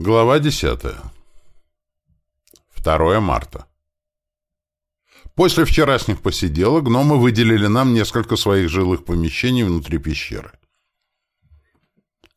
Глава 10. 2 марта. После вчерашних посиделок гномы выделили нам несколько своих жилых помещений внутри пещеры.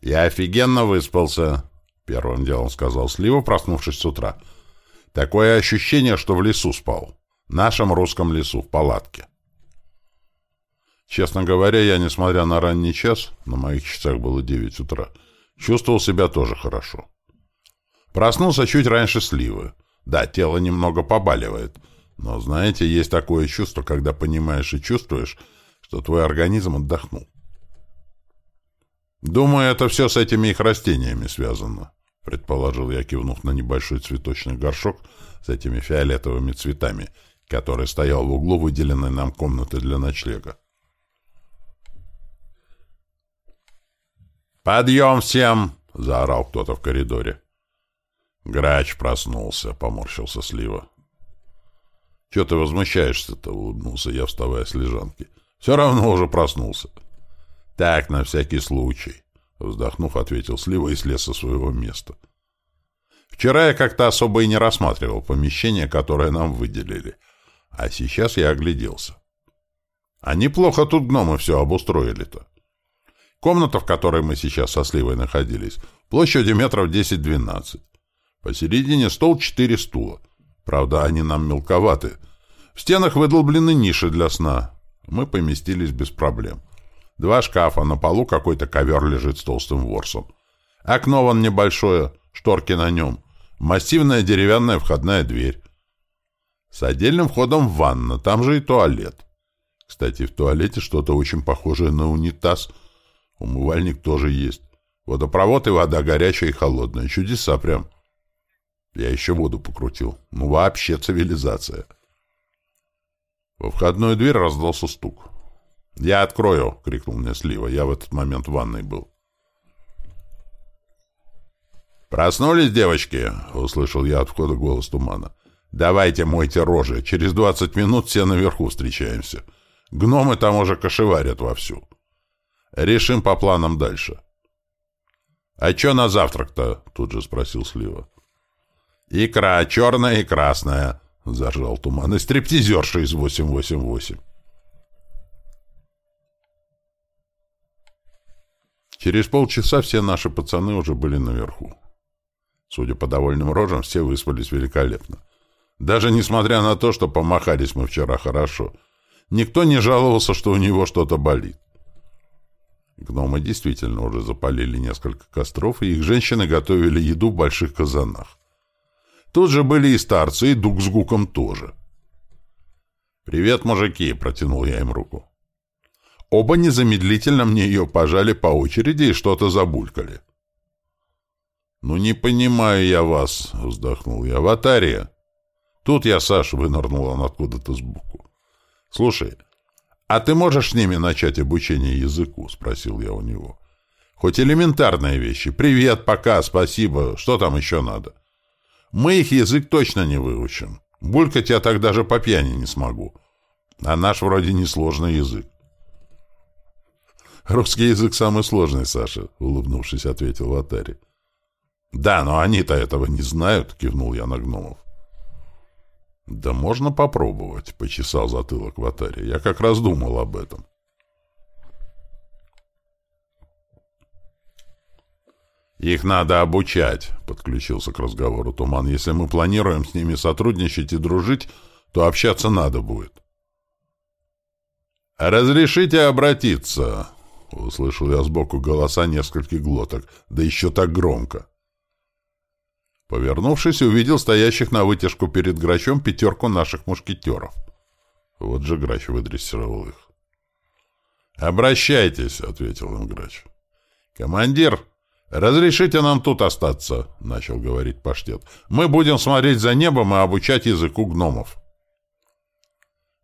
«Я офигенно выспался», — первым делом сказал Слива, проснувшись с утра. «Такое ощущение, что в лесу спал. Нашем русском лесу, в палатке». Честно говоря, я, несмотря на ранний час, на моих часах было 9 утра, чувствовал себя тоже хорошо. Проснулся чуть раньше сливы. Да, тело немного побаливает. Но, знаете, есть такое чувство, когда понимаешь и чувствуешь, что твой организм отдохнул. «Думаю, это все с этими их растениями связано», — предположил я, кивнув на небольшой цветочный горшок с этими фиолетовыми цветами, который стоял в углу выделенной нам комнаты для ночлега. «Подъем всем!» — заорал кто-то в коридоре. Грач проснулся, поморщился Слива. — Чего ты возмущаешься-то? — улыбнулся я, вставая с лежанки. — Все равно уже проснулся. — Так, на всякий случай, — вздохнув, ответил Слива и слез со своего места. Вчера я как-то особо и не рассматривал помещение, которое нам выделили. А сейчас я огляделся. А неплохо тут гномы все обустроили-то. Комната, в которой мы сейчас со Сливой находились, площадью метров 10-12. Посередине стол четыре стула. Правда, они нам мелковаты. В стенах выдолблены ниши для сна. Мы поместились без проблем. Два шкафа, на полу какой-то ковер лежит с толстым ворсом. Окно вон небольшое, шторки на нем. Массивная деревянная входная дверь. С отдельным входом в ванна, там же и туалет. Кстати, в туалете что-то очень похожее на унитаз. Умывальник тоже есть. Водопровод и вода горячая и холодная. Чудеса прям. Я еще воду покрутил. Ну, вообще цивилизация. Во входную дверь раздался стук. «Я открою!» — крикнул мне Слива. Я в этот момент в ванной был. «Проснулись, девочки?» — услышал я от входа голос тумана. «Давайте мойте рожи. Через двадцать минут все наверху встречаемся. Гномы там уже кошеварят вовсю. Решим по планам дальше». «А что на завтрак-то?» — тут же спросил Слива. «Икра черная и красная», — заржал туман, — «и стриптизерша из 888». Через полчаса все наши пацаны уже были наверху. Судя по довольным рожам, все выспались великолепно. Даже несмотря на то, что помахались мы вчера хорошо, никто не жаловался, что у него что-то болит. Гномы действительно уже запалили несколько костров, и их женщины готовили еду в больших казанах. Тут же были и старцы, и Дуг с Гуком тоже. «Привет, мужики!» — протянул я им руку. Оба незамедлительно мне ее пожали по очереди и что-то забулькали. «Ну, не понимаю я вас», — вздохнул я. «Ватария». Тут я, Саш, вынырнул он откуда-то сбоку. «Слушай, а ты можешь с ними начать обучение языку?» — спросил я у него. «Хоть элементарные вещи. Привет, пока, спасибо. Что там еще надо?» Мы их язык точно не выучим. Булькать я так даже по пьяни не смогу. А наш вроде несложный язык. «Русский язык самый сложный, Саша», — улыбнувшись, ответил Ватари. «Да, но они-то этого не знают», — кивнул я на гномов. «Да можно попробовать», — почесал затылок Ватари. «Я как раз думал об этом». «Их надо обучать», — подключился к разговору Туман. «Если мы планируем с ними сотрудничать и дружить, то общаться надо будет». «Разрешите обратиться», — услышал я сбоку голоса нескольких глоток, да еще так громко. Повернувшись, увидел стоящих на вытяжку перед Грачом пятерку наших мушкетеров. Вот же Грач выдрессировал их. «Обращайтесь», — ответил им Грач. «Командир», «Разрешите нам тут остаться», — начал говорить паштет. «Мы будем смотреть за небом и обучать языку гномов».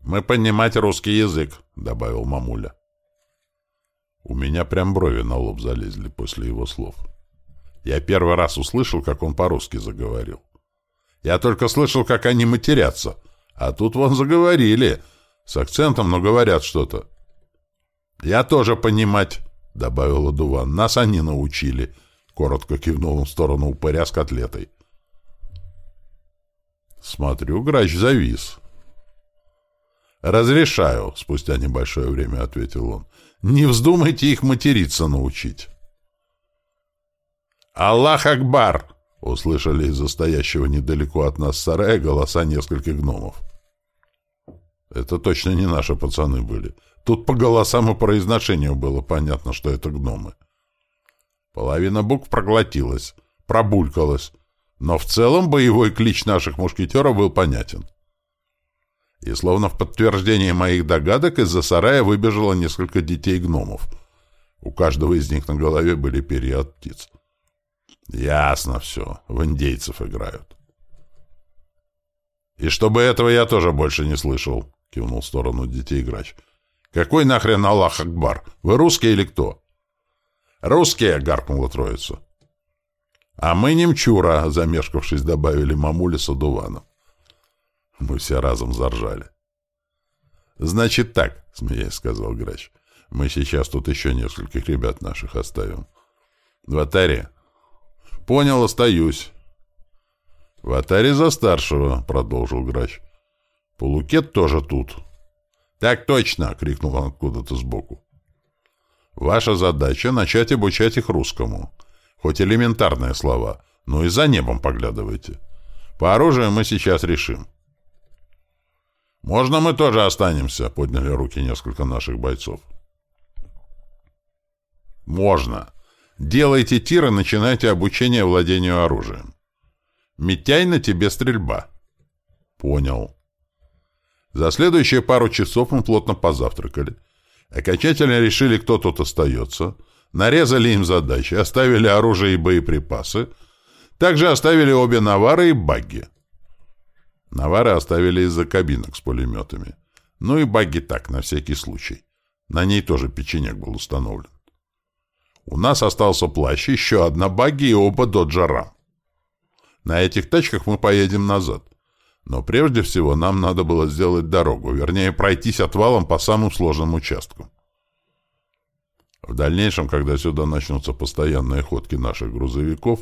«Мы понимать русский язык», — добавил мамуля. У меня прям брови на лоб залезли после его слов. Я первый раз услышал, как он по-русски заговорил. Я только слышал, как они матерятся. А тут вон заговорили. С акцентом, но говорят что-то. «Я тоже понимать», — добавила Дуван. «Нас они научили», — Коротко кивнул он в сторону упыря с котлетой. Смотрю, грач завис. «Разрешаю», — спустя небольшое время ответил он. «Не вздумайте их материться научить». «Аллах Акбар!» — услышали из-за стоящего недалеко от нас сарая голоса нескольких гномов. Это точно не наши пацаны были. Тут по голосам и произношению было понятно, что это гномы. Половина букв проглотилась, пробулькалась, но в целом боевой клич наших мушкетеров был понятен. И словно в подтверждение моих догадок из-за сарая выбежало несколько детей-гномов. У каждого из них на голове были перья от птиц. Ясно все, в индейцев играют. «И чтобы этого я тоже больше не слышал», — кивнул в сторону детей грач. «Какой нахрен Аллах Акбар? Вы русские или кто?» «Русские!» — гаркнула троица. «А мы немчура!» — замешкавшись, добавили мамуля с одуваном. Мы все разом заржали. «Значит так», — смеясь сказал грач. «Мы сейчас тут еще нескольких ребят наших оставим. В Атаре». «Понял, остаюсь». «В Атаре за старшего», — продолжил грач. «Полукет тоже тут». «Так точно!» — крикнул он откуда-то сбоку. «Ваша задача — начать обучать их русскому. Хоть элементарные слова, но и за небом поглядывайте. По оружию мы сейчас решим». «Можно мы тоже останемся?» — подняли руки несколько наших бойцов. «Можно. Делайте тир и начинайте обучение владению оружием. Митяй на тебе стрельба». «Понял». За следующие пару часов мы плотно позавтракали. Окончательно решили, кто тут остается. Нарезали им задачи, оставили оружие и боеприпасы. Также оставили обе навары и багги. Навары оставили из-за кабинок с пулеметами. Ну и багги так, на всякий случай. На ней тоже печенек был установлен. У нас остался плащ, еще одна багги и оба доджара. На этих тачках мы поедем назад. Но прежде всего нам надо было сделать дорогу, вернее, пройтись отвалом по самым сложным участкам. В дальнейшем, когда сюда начнутся постоянные ходки наших грузовиков,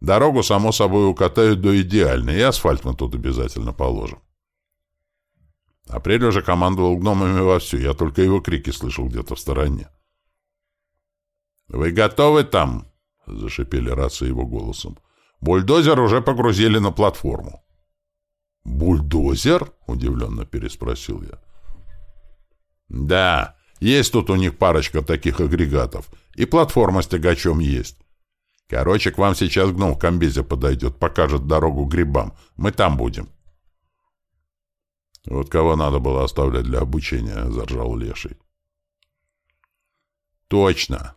дорогу, само собой, укатают до идеальной, и асфальт мы тут обязательно положим. Апрель уже командовал гномами вовсю, я только его крики слышал где-то в стороне. «Вы готовы там?» — зашипели рации его голосом. «Бульдозер уже погрузили на платформу». «Бульдозер?» — удивленно переспросил я. «Да, есть тут у них парочка таких агрегатов. И платформа с тягачом есть. Короче, к вам сейчас гном в комбезе подойдет, покажет дорогу грибам. Мы там будем». «Вот кого надо было оставлять для обучения», — заржал Леший. «Точно.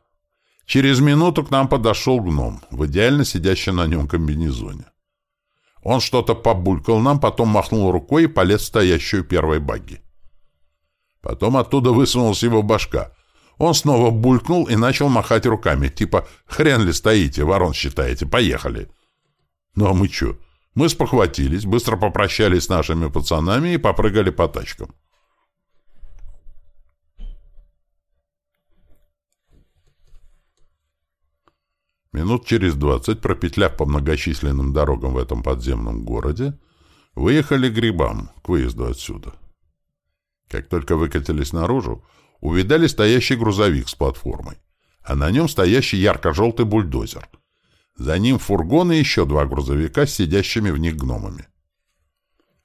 Через минуту к нам подошел гном, в идеально сидящий на нем комбинезоне. Он что-то побулькал нам, потом махнул рукой и полез в стоящую первой багги. Потом оттуда высунулась его башка. Он снова булькнул и начал махать руками, типа «Хрен ли стоите, ворон считаете, поехали!» Ну а мы чё? Мы спохватились, быстро попрощались с нашими пацанами и попрыгали по тачкам. Минут через двадцать, пропетляв по многочисленным дорогам в этом подземном городе, выехали грибам, к выезду отсюда. Как только выкатились наружу, увидали стоящий грузовик с платформой, а на нем стоящий ярко-желтый бульдозер. За ним фургон и еще два грузовика с сидящими в них гномами.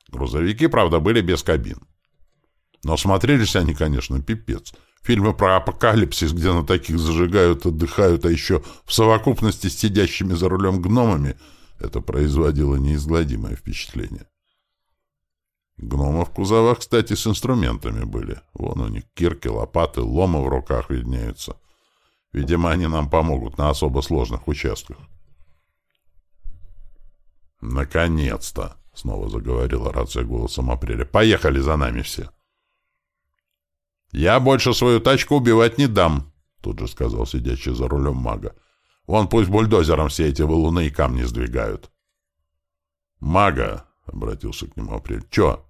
Грузовики, правда, были без кабин. Но смотрелись они, конечно, пипец — Фильмы про апокалипсис, где на таких зажигают, отдыхают, а еще в совокупности с сидящими за рулем гномами, это производило неизгладимое впечатление. Гномы в кузовах, кстати, с инструментами были. Вон у них кирки, лопаты, ломы в руках виднеются. Видимо, они нам помогут на особо сложных участках. «Наконец-то!» — снова заговорила рация голосом апреля. «Поехали за нами все!» «Я больше свою тачку убивать не дам», — тут же сказал сидящий за рулем мага. «Вон пусть бульдозером все эти валуны и камни сдвигают». «Мага», — обратился к нему Апрель, — «чё?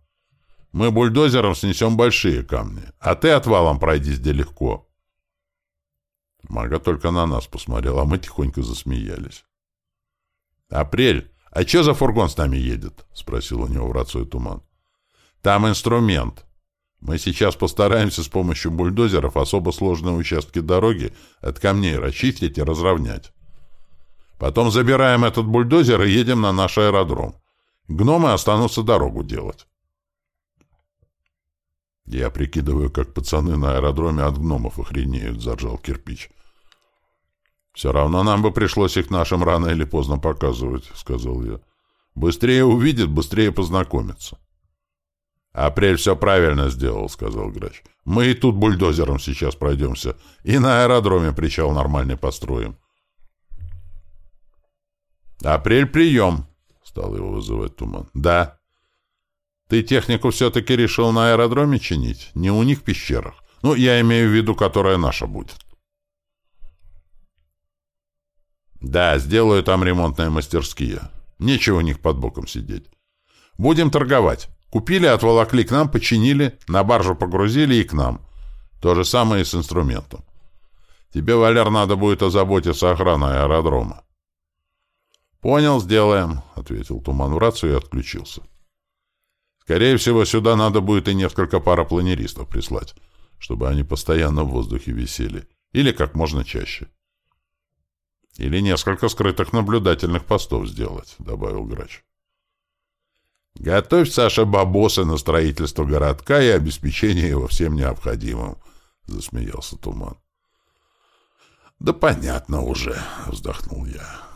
Мы бульдозером снесем большие камни, а ты отвалом пройди где легко». Мага только на нас посмотрел, а мы тихонько засмеялись. «Апрель, а что за фургон с нами едет?» — спросил у него в рацию Туман. «Там инструмент. Мы сейчас постараемся с помощью бульдозеров особо сложные участки дороги от камней расчистить и разровнять. Потом забираем этот бульдозер и едем на наш аэродром. Гномы останутся дорогу делать». «Я прикидываю, как пацаны на аэродроме от гномов охренеют», — заржал кирпич. «Все равно нам бы пришлось их нашим рано или поздно показывать», — сказал я. «Быстрее увидят, быстрее познакомятся». «Апрель все правильно сделал», — сказал Грач. «Мы и тут бульдозером сейчас пройдемся, и на аэродроме причал нормальный построим». «Апрель, прием!» — стал его вызывать Туман. «Да». «Ты технику все-таки решил на аэродроме чинить? Не у них в пещерах? Ну, я имею в виду, которая наша будет». Да, сделаю там ремонтные мастерские. Нечего у них под боком сидеть. Будем торговать. Купили, отволокли к нам, починили, на баржу погрузили и к нам. То же самое и с инструментом. Тебе, Валер, надо будет озаботиться охраной аэродрома. «Понял, сделаем», — ответил Туман в рацию и отключился. «Скорее всего, сюда надо будет и несколько парапланеристов прислать, чтобы они постоянно в воздухе висели, или как можно чаще». Или несколько скрытых наблюдательных постов сделать, — добавил Грач. Готовь, Саша, бабосы на строительство городка и обеспечение его всем необходимым, — засмеялся Туман. — Да понятно уже, — вздохнул я.